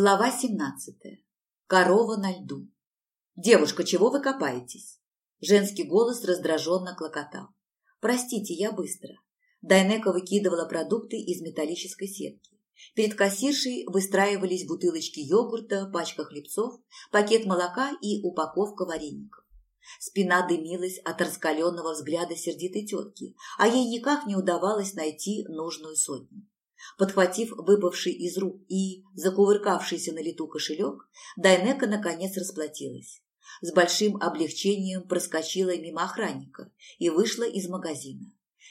Глава 17. Корова на льду. «Девушка, чего вы копаетесь?» Женский голос раздраженно клокотал. «Простите, я быстро». Дайнека выкидывала продукты из металлической сетки. Перед кассиршей выстраивались бутылочки йогурта, пачка хлебцов, пакет молока и упаковка вареников. Спина дымилась от раскаленного взгляда сердитой тетки, а ей никак не удавалось найти нужную сотню. Подхватив выпавший из рук и закувыркавшийся на лету кошелек, Дайнека наконец расплатилась. С большим облегчением проскочила мимо охранника и вышла из магазина.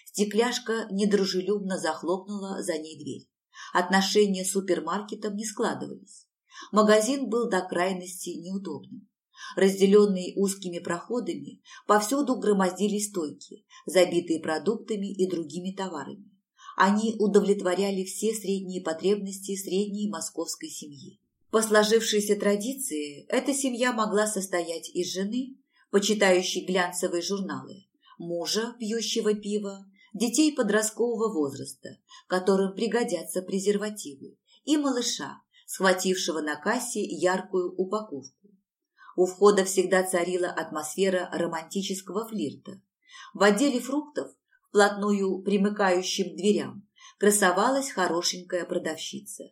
Стекляшка недружелюбно захлопнула за ней дверь. Отношения с супермаркетом не складывались. Магазин был до крайности неудобным. Разделенные узкими проходами, повсюду громоздились стойки, забитые продуктами и другими товарами. Они удовлетворяли все средние потребности средней московской семьи. По сложившейся традиции, эта семья могла состоять из жены, почитающей глянцевые журналы, мужа, пьющего пива, детей подросткового возраста, которым пригодятся презервативы, и малыша, схватившего на кассе яркую упаковку. У входа всегда царила атмосфера романтического флирта. В отделе фруктов вплотную примыкающим к дверям, красовалась хорошенькая продавщица.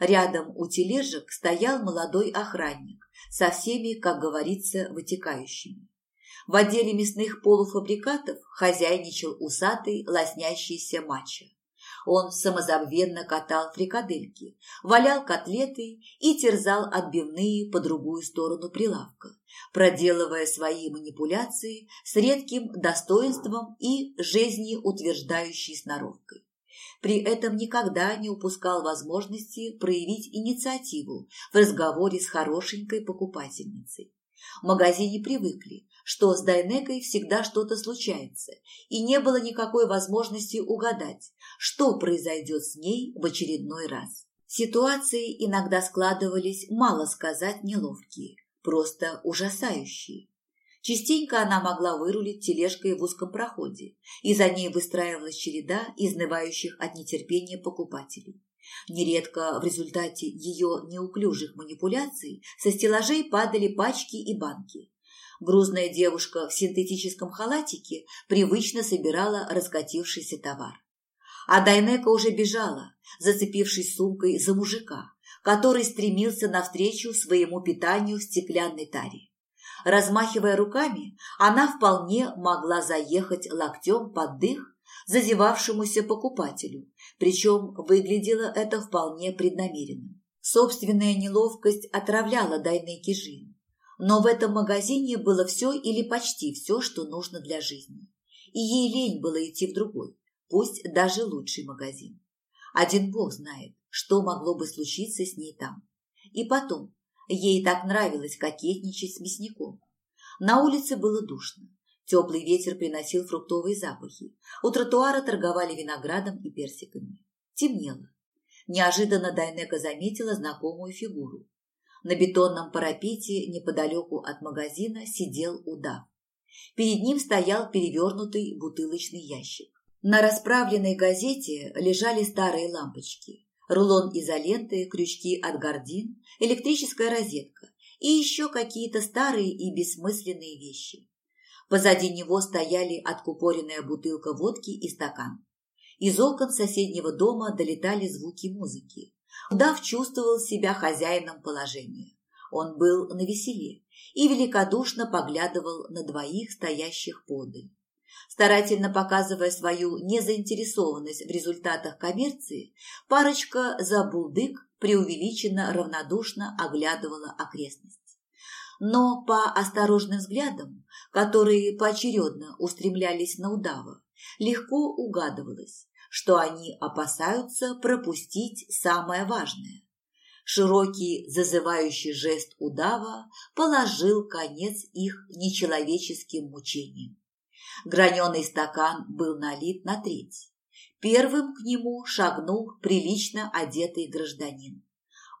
Рядом у тележек стоял молодой охранник со всеми, как говорится, вытекающими. В отделе мясных полуфабрикатов хозяйничал усатый, лоснящийся мачо. Он самозабвенно катал фрикадельки, валял котлеты и терзал отбивные по другую сторону прилавка, проделывая свои манипуляции с редким достоинством и жизнеутверждающей сноровкой. При этом никогда не упускал возможности проявить инициативу в разговоре с хорошенькой покупательницей. В магазине привыкли, что с Дайнекой всегда что-то случается, и не было никакой возможности угадать, что произойдет с ней в очередной раз. Ситуации иногда складывались, мало сказать, неловкие, просто ужасающие. Частенько она могла вырулить тележкой в узком проходе, и за ней выстраивалась череда изнывающих от нетерпения покупателей. Нередко в результате ее неуклюжих манипуляций со стеллажей падали пачки и банки. Грузная девушка в синтетическом халатике привычно собирала раскатившийся товар. А Дайнека уже бежала, зацепившись сумкой за мужика, который стремился навстречу своему питанию в стеклянной таре. Размахивая руками, она вполне могла заехать локтем под дых зазевавшемуся покупателю, причем выглядело это вполне преднамеренным. Собственная неловкость отравляла Дайнеке жизнь. Но в этом магазине было все или почти все, что нужно для жизни. И ей лень было идти в другой, пусть даже лучший магазин. Один бог знает, что могло бы случиться с ней там. И потом, ей так нравилось кокетничать с мясником. На улице было душно. Теплый ветер приносил фруктовые запахи. У тротуара торговали виноградом и персиками. Темнело. Неожиданно Дайнека заметила знакомую фигуру. На бетонном парапете неподалеку от магазина сидел удав. Перед ним стоял перевернутый бутылочный ящик. На расправленной газете лежали старые лампочки, рулон изоленты, крючки от гордин, электрическая розетка и еще какие-то старые и бессмысленные вещи. Позади него стояли откупоренная бутылка водки и стакан. Из окон соседнего дома долетали звуки музыки. Удав чувствовал себя хозяином положения. Он был на веселе и великодушно поглядывал на двоих стоящих подаль. Старательно показывая свою незаинтересованность в результатах коммерции, парочка забулдык преувеличенно равнодушно оглядывала окрестность. Но по осторожным взглядам, которые поочередно устремлялись на удава, легко угадывалось, что они опасаются пропустить самое важное. Широкий зазывающий жест удава положил конец их нечеловеческим мучениям. Граненый стакан был налит на треть. Первым к нему шагнул прилично одетый гражданин.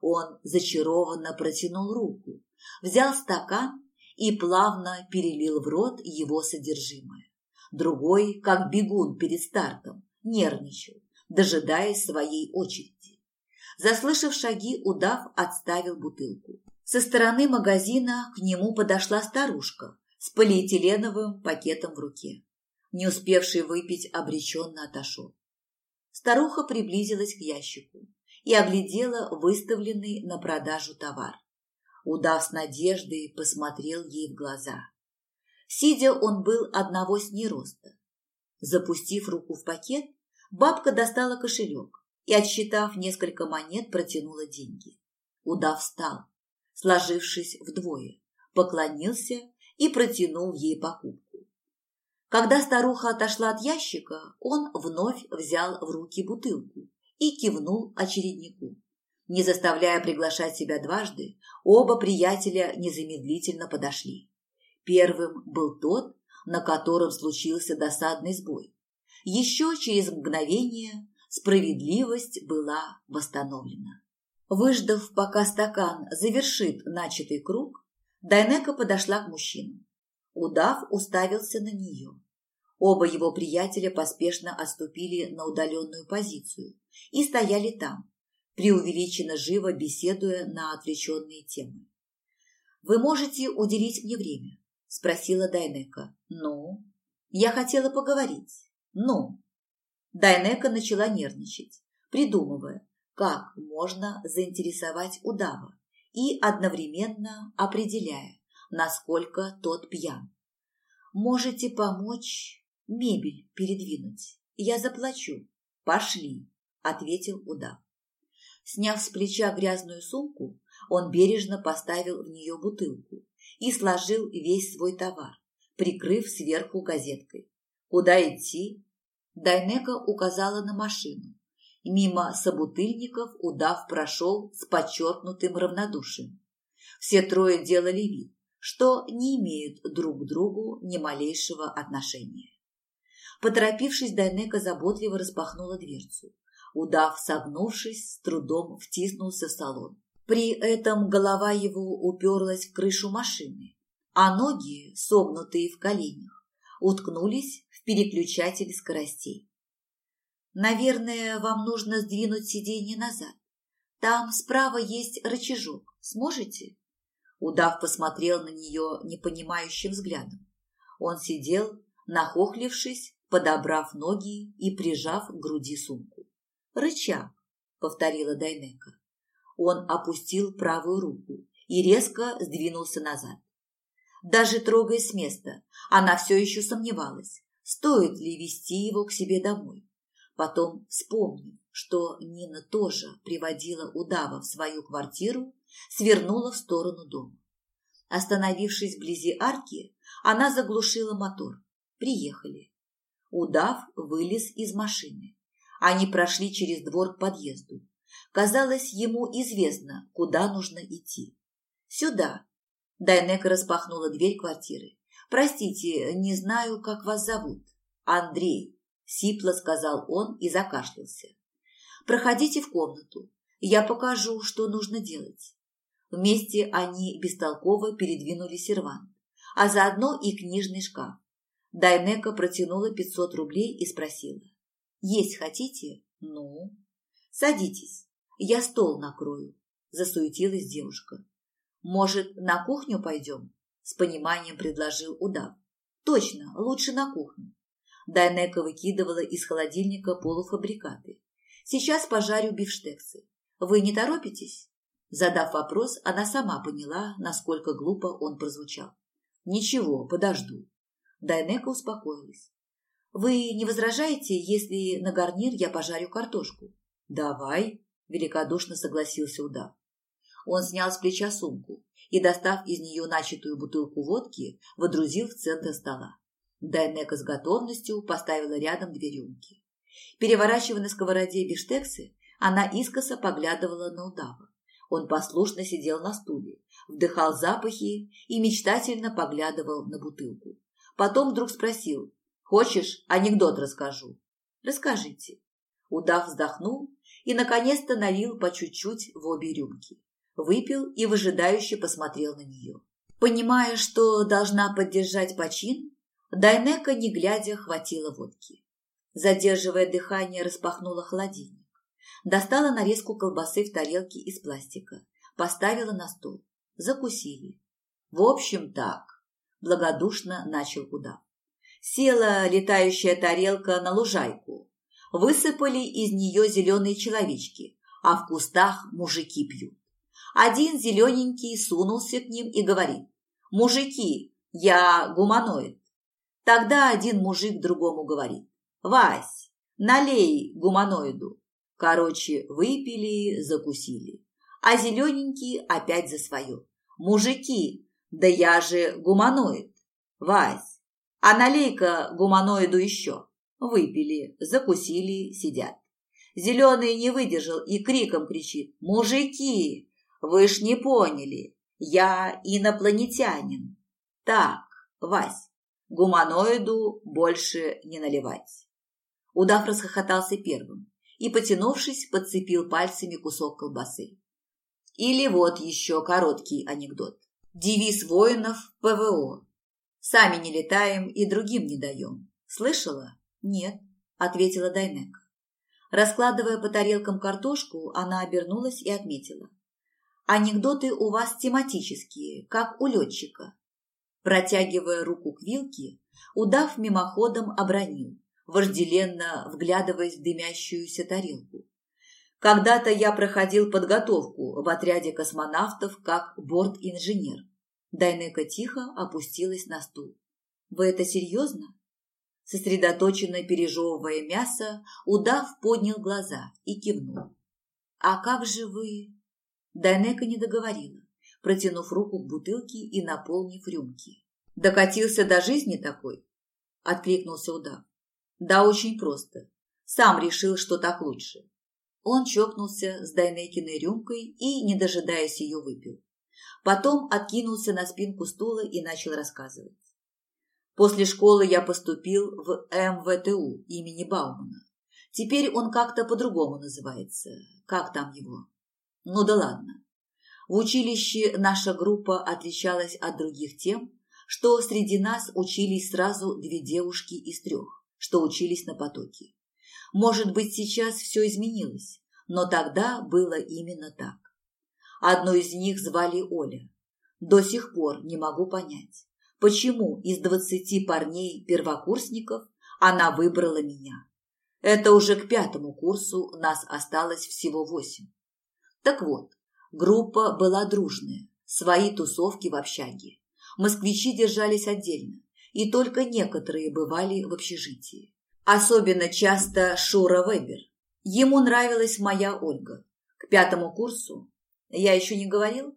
Он зачарованно протянул руку, взял стакан и плавно перелил в рот его содержимое. Другой, как бегун перед стартом, нервничал, дожидаясь своей очереди. Заслышав шаги, удав отставил бутылку. Со стороны магазина к нему подошла старушка с полиэтиленовым пакетом в руке. Не успевший выпить, обреченно отошел. Старуха приблизилась к ящику и оглядела выставленный на продажу товар. Удав с надеждой посмотрел ей в глаза. Сидя, он был одного с ней роста. Запустив руку в пакет, бабка достала кошелек и, отсчитав несколько монет, протянула деньги. Удав встал, сложившись вдвое, поклонился и протянул ей покупку. Когда старуха отошла от ящика, он вновь взял в руки бутылку и кивнул очереднику. Не заставляя приглашать себя дважды, оба приятеля незамедлительно подошли. Первым был тот, на котором случился досадный сбой. Еще через мгновение справедливость была восстановлена. Выждав, пока стакан завершит начатый круг, Дайнека подошла к мужчинам. Удав уставился на нее. Оба его приятеля поспешно отступили на удаленную позицию и стояли там, преувеличенно живо беседуя на отвлеченные темы. «Вы можете уделить мне время?» – спросила Дайнека. «Ну?» «Я хотела поговорить». «Ну?» Дайнека начала нервничать, придумывая, как можно заинтересовать удава и одновременно определяя, насколько тот пьян. «Можете помочь мебель передвинуть? Я заплачу». «Пошли», – ответил удав. Сняв с плеча грязную сумку, он бережно поставил в нее бутылку и сложил весь свой товар, прикрыв сверху газеткой. «Куда идти?» Дайнека указала на машину. Мимо собутыльников удав прошел с подчеркнутым равнодушием. Все трое делали вид, что не имеют друг к другу ни малейшего отношения. Поторопившись, Дайнека заботливо распахнула дверцу. Удав, согнувшись, с трудом втиснулся в салон. При этом голова его уперлась в крышу машины, а ноги, согнутые в коленях, уткнулись переключатель скоростей. «Наверное, вам нужно сдвинуть сиденье назад. Там справа есть рычажок. Сможете?» Удав посмотрел на нее непонимающим взглядом. Он сидел, нахохлившись, подобрав ноги и прижав к груди сумку. «Рычаг», — повторила Дайнека. Он опустил правую руку и резко сдвинулся назад. Даже трогая с места, она все еще сомневалась, стоит ли вести его к себе домой. Потом, вспомнив, что Нина тоже приводила удава в свою квартиру, свернула в сторону дома. Остановившись вблизи арки, она заглушила мотор. Приехали. Удав вылез из машины. Они прошли через двор к подъезду. Казалось, ему известно, куда нужно идти. «Сюда!» Дайнека распахнула дверь квартиры. «Простите, не знаю, как вас зовут». «Андрей», — сипло сказал он и закашлялся. «Проходите в комнату. Я покажу, что нужно делать». Вместе они бестолково передвинули сервант, а заодно и книжный шкаф. Дайнека протянула пятьсот рублей и спросила. «Есть хотите?» «Ну?» «Садитесь». Я стол накрою, засуетилась девушка. Может, на кухню пойдем? С пониманием предложил удав. Точно, лучше на кухню. Дайнека выкидывала из холодильника полуфабрикаты. Сейчас пожарю бифштексы. Вы не торопитесь? Задав вопрос, она сама поняла, насколько глупо он прозвучал. Ничего, подожду. Дайнека успокоилась. Вы не возражаете, если на гарнир я пожарю картошку? Давай, великодушно согласился удав. Он снял с плеча сумку и, достав из нее начатую бутылку водки, водрузил в центр стола. Дайнека с готовностью поставила рядом две рюмки. Переворачивая на сковороде биштексы, она искоса поглядывала на удава. Он послушно сидел на стуле, вдыхал запахи и мечтательно поглядывал на бутылку. Потом вдруг спросил, «Хочешь, анекдот расскажу?» «Расскажите». Удав вздохнул и, наконец-то, налил по чуть-чуть в обе рюмки. Выпил и выжидающе посмотрел на нее. Понимая, что должна поддержать почин, Дайнека, не глядя, хватила водки. Задерживая дыхание, распахнула холодильник. Достала нарезку колбасы в тарелке из пластика. Поставила на стол. Закусили. В общем, так. Благодушно начал удав. Села летающая тарелка на лужайку. Высыпали из нее зеленые человечки, а в кустах мужики пьют. Один зелененький сунулся к ним и говорит, «Мужики, я гуманоид». Тогда один мужик другому говорит, «Вась, налей гуманоиду». Короче, выпили, закусили. А зелененький опять за свое. «Мужики, да я же гуманоид». «Вась, а налей-ка гуманоиду еще». Выпили, закусили, сидят. Зеленый не выдержал и криком кричит «Мужики, вы ж не поняли, я инопланетянин». Так, Вась, гуманоиду больше не наливать. Удав расхохотался первым и, потянувшись, подцепил пальцами кусок колбасы. Или вот еще короткий анекдот. Девиз воинов ПВО. Сами не летаем и другим не даем. Слышала? Нет, ответила Дайнек. Раскладывая по тарелкам картошку, она обернулась и отметила. Анекдоты у вас тематические, как у летчика. Протягивая руку к вилке, удав мимоходом обронил, вожделенно вглядываясь в дымящуюся тарелку. Когда-то я проходил подготовку в отряде космонавтов как борт-инженер. Дайнека тихо опустилась на стул. «Вы это серьезно?» Сосредоточенно пережевывая мясо, удав поднял глаза и кивнул. «А как же вы...» Дайнека не договорила, протянув руку к бутылке и наполнив рюмки. «Докатился до жизни такой?» – откликнулся удав. «Да очень просто. Сам решил, что так лучше». Он чокнулся с Дайнекиной рюмкой и, не дожидаясь ее, выпил. Потом откинулся на спинку стула и начал рассказывать. После школы я поступил в МВТУ имени Баумана. Теперь он как-то по-другому называется. Как там его? Ну да ладно. В училище наша группа отличалась от других тем, что среди нас учились сразу две девушки из трех, что учились на потоке. Может быть, сейчас все изменилось, но тогда было именно так. Одну из них звали Оля. До сих пор не могу понять, почему из двадцати парней-первокурсников она выбрала меня. Это уже к пятому курсу нас осталось всего восемь. Так вот, группа была дружная, свои тусовки в общаге. Москвичи держались отдельно, и только некоторые бывали в общежитии. Особенно часто Шура Вебер. Ему нравилась моя Ольга. К пятому курсу, я еще не говорил,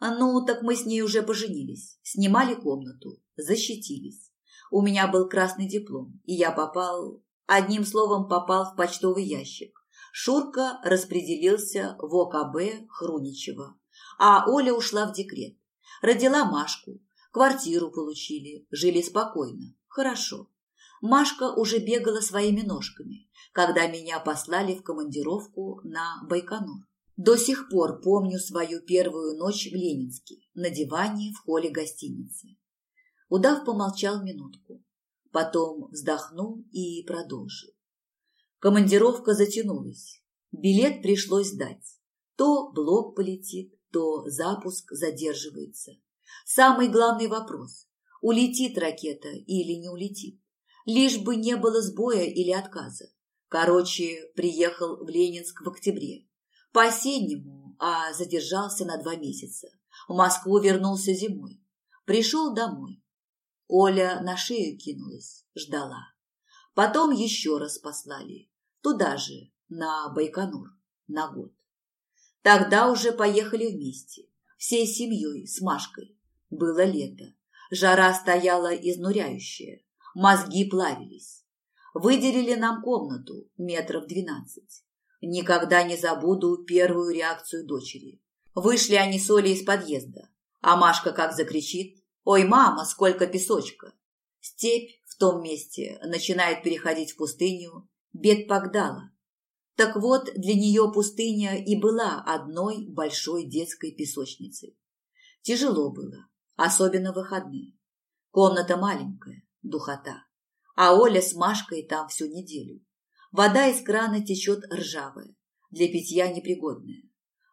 ну, так мы с ней уже поженились, снимали комнату, защитились. У меня был красный диплом, и я попал, одним словом, попал в почтовый ящик. Шурка распределился в ОКБ Хруничева, а Оля ушла в декрет. Родила Машку, квартиру получили, жили спокойно, хорошо. Машка уже бегала своими ножками, когда меня послали в командировку на Байконур. До сих пор помню свою первую ночь в Ленинске, на диване в холле гостиницы. Удав помолчал минутку, потом вздохнул и продолжил. Командировка затянулась. Билет пришлось сдать. То блок полетит, то запуск задерживается. Самый главный вопрос – улетит ракета или не улетит. Лишь бы не было сбоя или отказа. Короче, приехал в Ленинск в октябре. По-осеннему, а задержался на два месяца. В Москву вернулся зимой. Пришел домой. Оля на шею кинулась, ждала. Потом еще раз послали. Туда же, на Байконур, на год. Тогда уже поехали вместе, всей семьей, с Машкой. Было лето. Жара стояла изнуряющая. Мозги плавились. Выделили нам комнату метров двенадцать. Никогда не забуду первую реакцию дочери. Вышли они с Олей из подъезда, а Машка как закричит «Ой, мама, сколько песочка!» Степь в том месте начинает переходить в пустыню Бед Пагдала. Так вот, для нее пустыня и была одной большой детской песочницей. Тяжело было, особенно в выходные. Комната маленькая, духота. А Оля с Машкой там всю неделю. Вода из крана течет ржавая. для питья непригодная.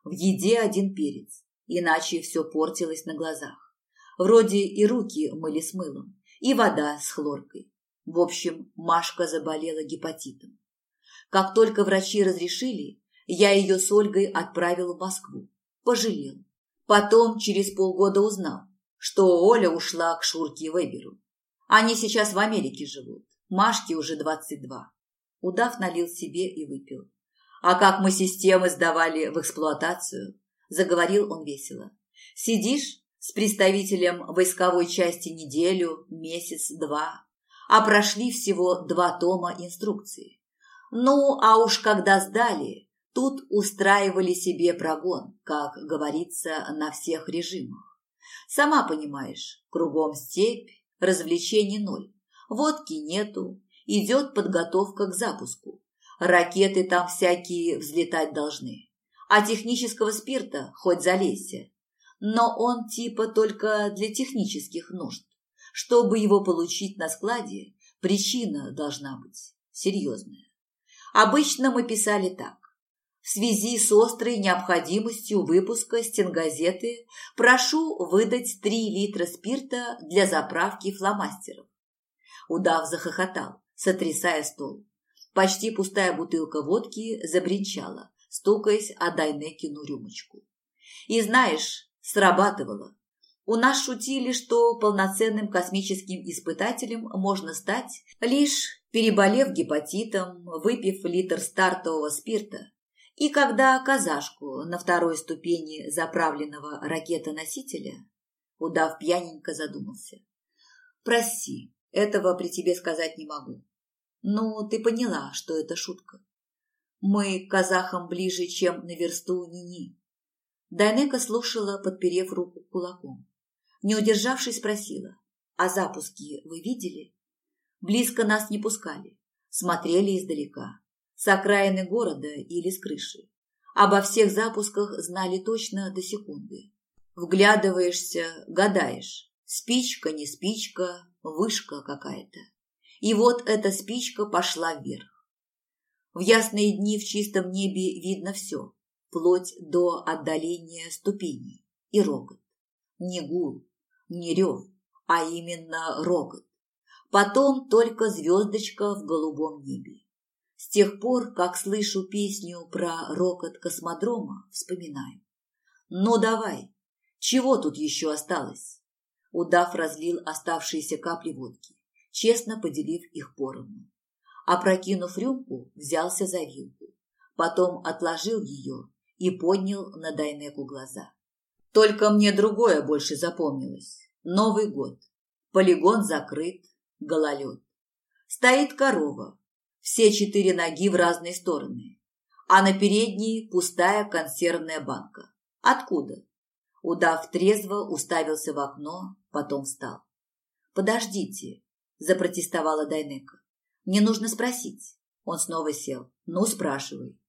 В еде один перец, иначе все портилось на глазах. Вроде и руки мыли с мылом, и вода с хлоркой. В общем, Машка заболела гепатитом. Как только врачи разрешили, я ее с Ольгой отправил в Москву. Пожалел. Потом, через полгода узнал, что Оля ушла к Шурке Веберу. Они сейчас в Америке живут. Машке уже двадцать два. Удав налил себе и выпил. А как мы системы сдавали в эксплуатацию, заговорил он весело. Сидишь с представителем войсковой части неделю, месяц, два, а прошли всего два тома инструкции. Ну, а уж когда сдали, тут устраивали себе прогон, как говорится, на всех режимах. Сама понимаешь, кругом степь, развлечений ноль, водки нету, идет подготовка к запуску. Ракеты там всякие взлетать должны. А технического спирта хоть залезьте. Но он типа только для технических нужд. Чтобы его получить на складе, причина должна быть серьезная. Обычно мы писали так. В связи с острой необходимостью выпуска стенгазеты прошу выдать 3 литра спирта для заправки фломастеров. Удав захохотал, сотрясая стол. Почти пустая бутылка водки забринчала, стукаясь о Дайнекину рюмочку. И знаешь, срабатывало. У нас шутили, что полноценным космическим испытателем можно стать, лишь переболев гепатитом, выпив литр стартового спирта, и когда казашку на второй ступени заправленного ракетоносителя, удав пьяненько задумался. «Прости, этого при тебе сказать не могу. Ну, ты поняла, что это шутка. Мы к казахам ближе, чем на версту ни-ни». Дайнека слушала, подперев руку кулаком. Не удержавшись, спросила, «А запуски вы видели?» Близко нас не пускали, смотрели издалека, с окраины города или с крыши. Обо всех запусках знали точно до секунды. Вглядываешься, гадаешь, спичка, не спичка, вышка какая-то. И вот эта спичка пошла вверх. В ясные дни в чистом небе видно все, вплоть до отдаления ступеней и рогот. Не гул, не рев, а именно рогот. Потом только звездочка в голубом небе. С тех пор, как слышу песню про рокот космодрома, вспоминаю. Ну давай, чего тут еще осталось? Удав разлил оставшиеся капли водки, честно поделив их поровну. Опрокинув рюмку, взялся за вилку. Потом отложил ее и поднял на Дайнеку глаза. Только мне другое больше запомнилось. Новый год. Полигон закрыт, гололед. Стоит корова. Все четыре ноги в разные стороны. А на передней пустая консервная банка. Откуда? Удав трезво уставился в окно, потом встал. «Подождите», – запротестовала Дайнека. «Мне нужно спросить». Он снова сел. «Ну, спрашивай».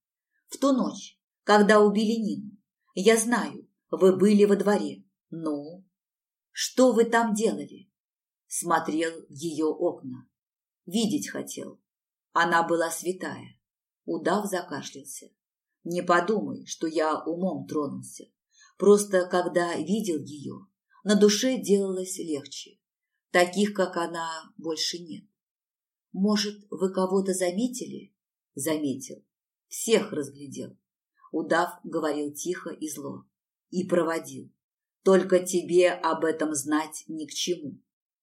«В ту ночь, когда убили Нину, я знаю, вы были во дворе. Ну? Что вы там делали? Смотрел в ее окна. Видеть хотел. Она была святая. Удав закашлялся. Не подумай, что я умом тронулся. Просто когда видел ее, на душе делалось легче. Таких, как она, больше нет. Может, вы кого-то заметили? Заметил. Всех разглядел. Удав говорил тихо и зло и проводил. Только тебе об этом знать ни к чему.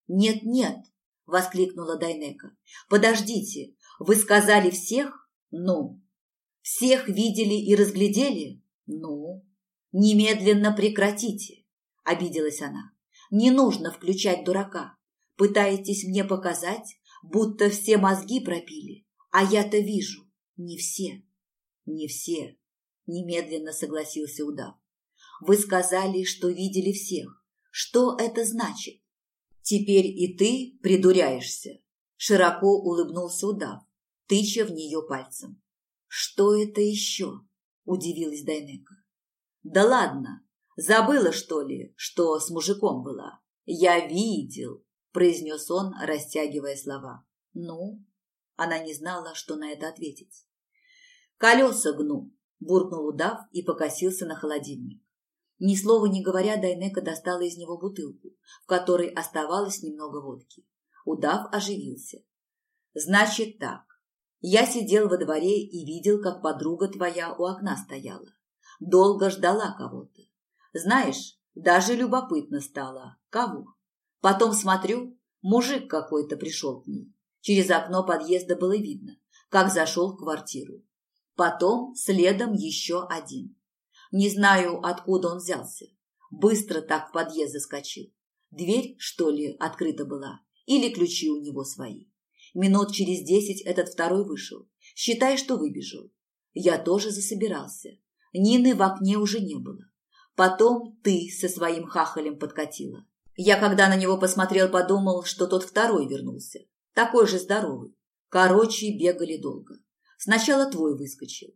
Нет, нет, воскликнула Дайнека. Подождите, вы сказали всех? Ну. Всех видели и разглядели? Ну. Немедленно прекратите, обиделась она. Не нужно включать дурака. Пытаетесь мне показать, будто все мозги пропили, а я-то вижу, не все. Не все, немедленно согласился удав. Вы сказали, что видели всех. Что это значит? Теперь и ты придуряешься. Широко улыбнулся удав, тыча в нее пальцем. Что это еще? Удивилась Дайнека. Да ладно, забыла, что ли, что с мужиком была? Я видел, произнес он, растягивая слова. Ну? Она не знала, что на это ответить. Колеса гну, буркнул удав и покосился на холодильник. Ни слова не говоря, Дайнека достала из него бутылку, в которой оставалось немного водки. Удав оживился. «Значит так. Я сидел во дворе и видел, как подруга твоя у окна стояла. Долго ждала кого-то. Знаешь, даже любопытно стало. Кого? Потом смотрю, мужик какой-то пришел к ней. Через окно подъезда было видно, как зашел в квартиру. Потом следом еще один. Не знаю, откуда он взялся. Быстро так в подъезд заскочил. Дверь, что ли, открыта была? Или ключи у него свои? Минут через десять этот второй вышел. Считай, что выбежал. Я тоже засобирался. Нины в окне уже не было. Потом ты со своим хахалем подкатила. Я, когда на него посмотрел, подумал, что тот второй вернулся. Такой же здоровый. Короче, бегали долго. Сначала твой выскочил.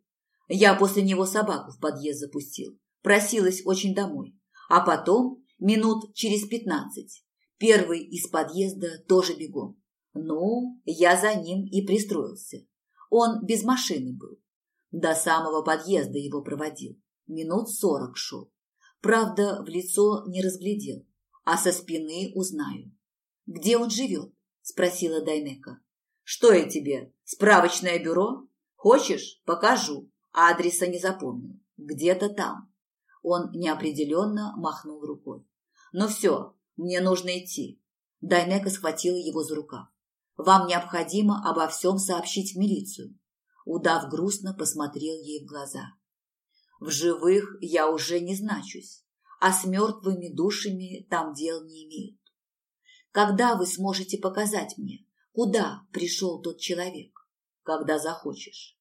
Я после него собаку в подъезд запустил. Просилась очень домой. А потом, минут через пятнадцать, первый из подъезда тоже бегом. Ну, я за ним и пристроился. Он без машины был. До самого подъезда его проводил. Минут сорок шел. Правда, в лицо не разглядел, а со спины узнаю. «Где он живет?» – спросила Дайнека. «Что я тебе, справочное бюро? Хочешь, покажу. Адреса не запомнил. Где-то там». Он неопределенно махнул рукой. «Ну все, мне нужно идти». Дайнека схватила его за рукав. «Вам необходимо обо всем сообщить в милицию». Удав грустно посмотрел ей в глаза. «В живых я уже не значусь, а с мертвыми душами там дел не имеют. Когда вы сможете показать мне, куда пришел тот человек? Когда захочешь.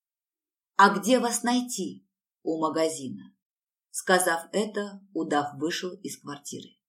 А где вас найти? У магазина. Сказав это, удав вышел из квартиры.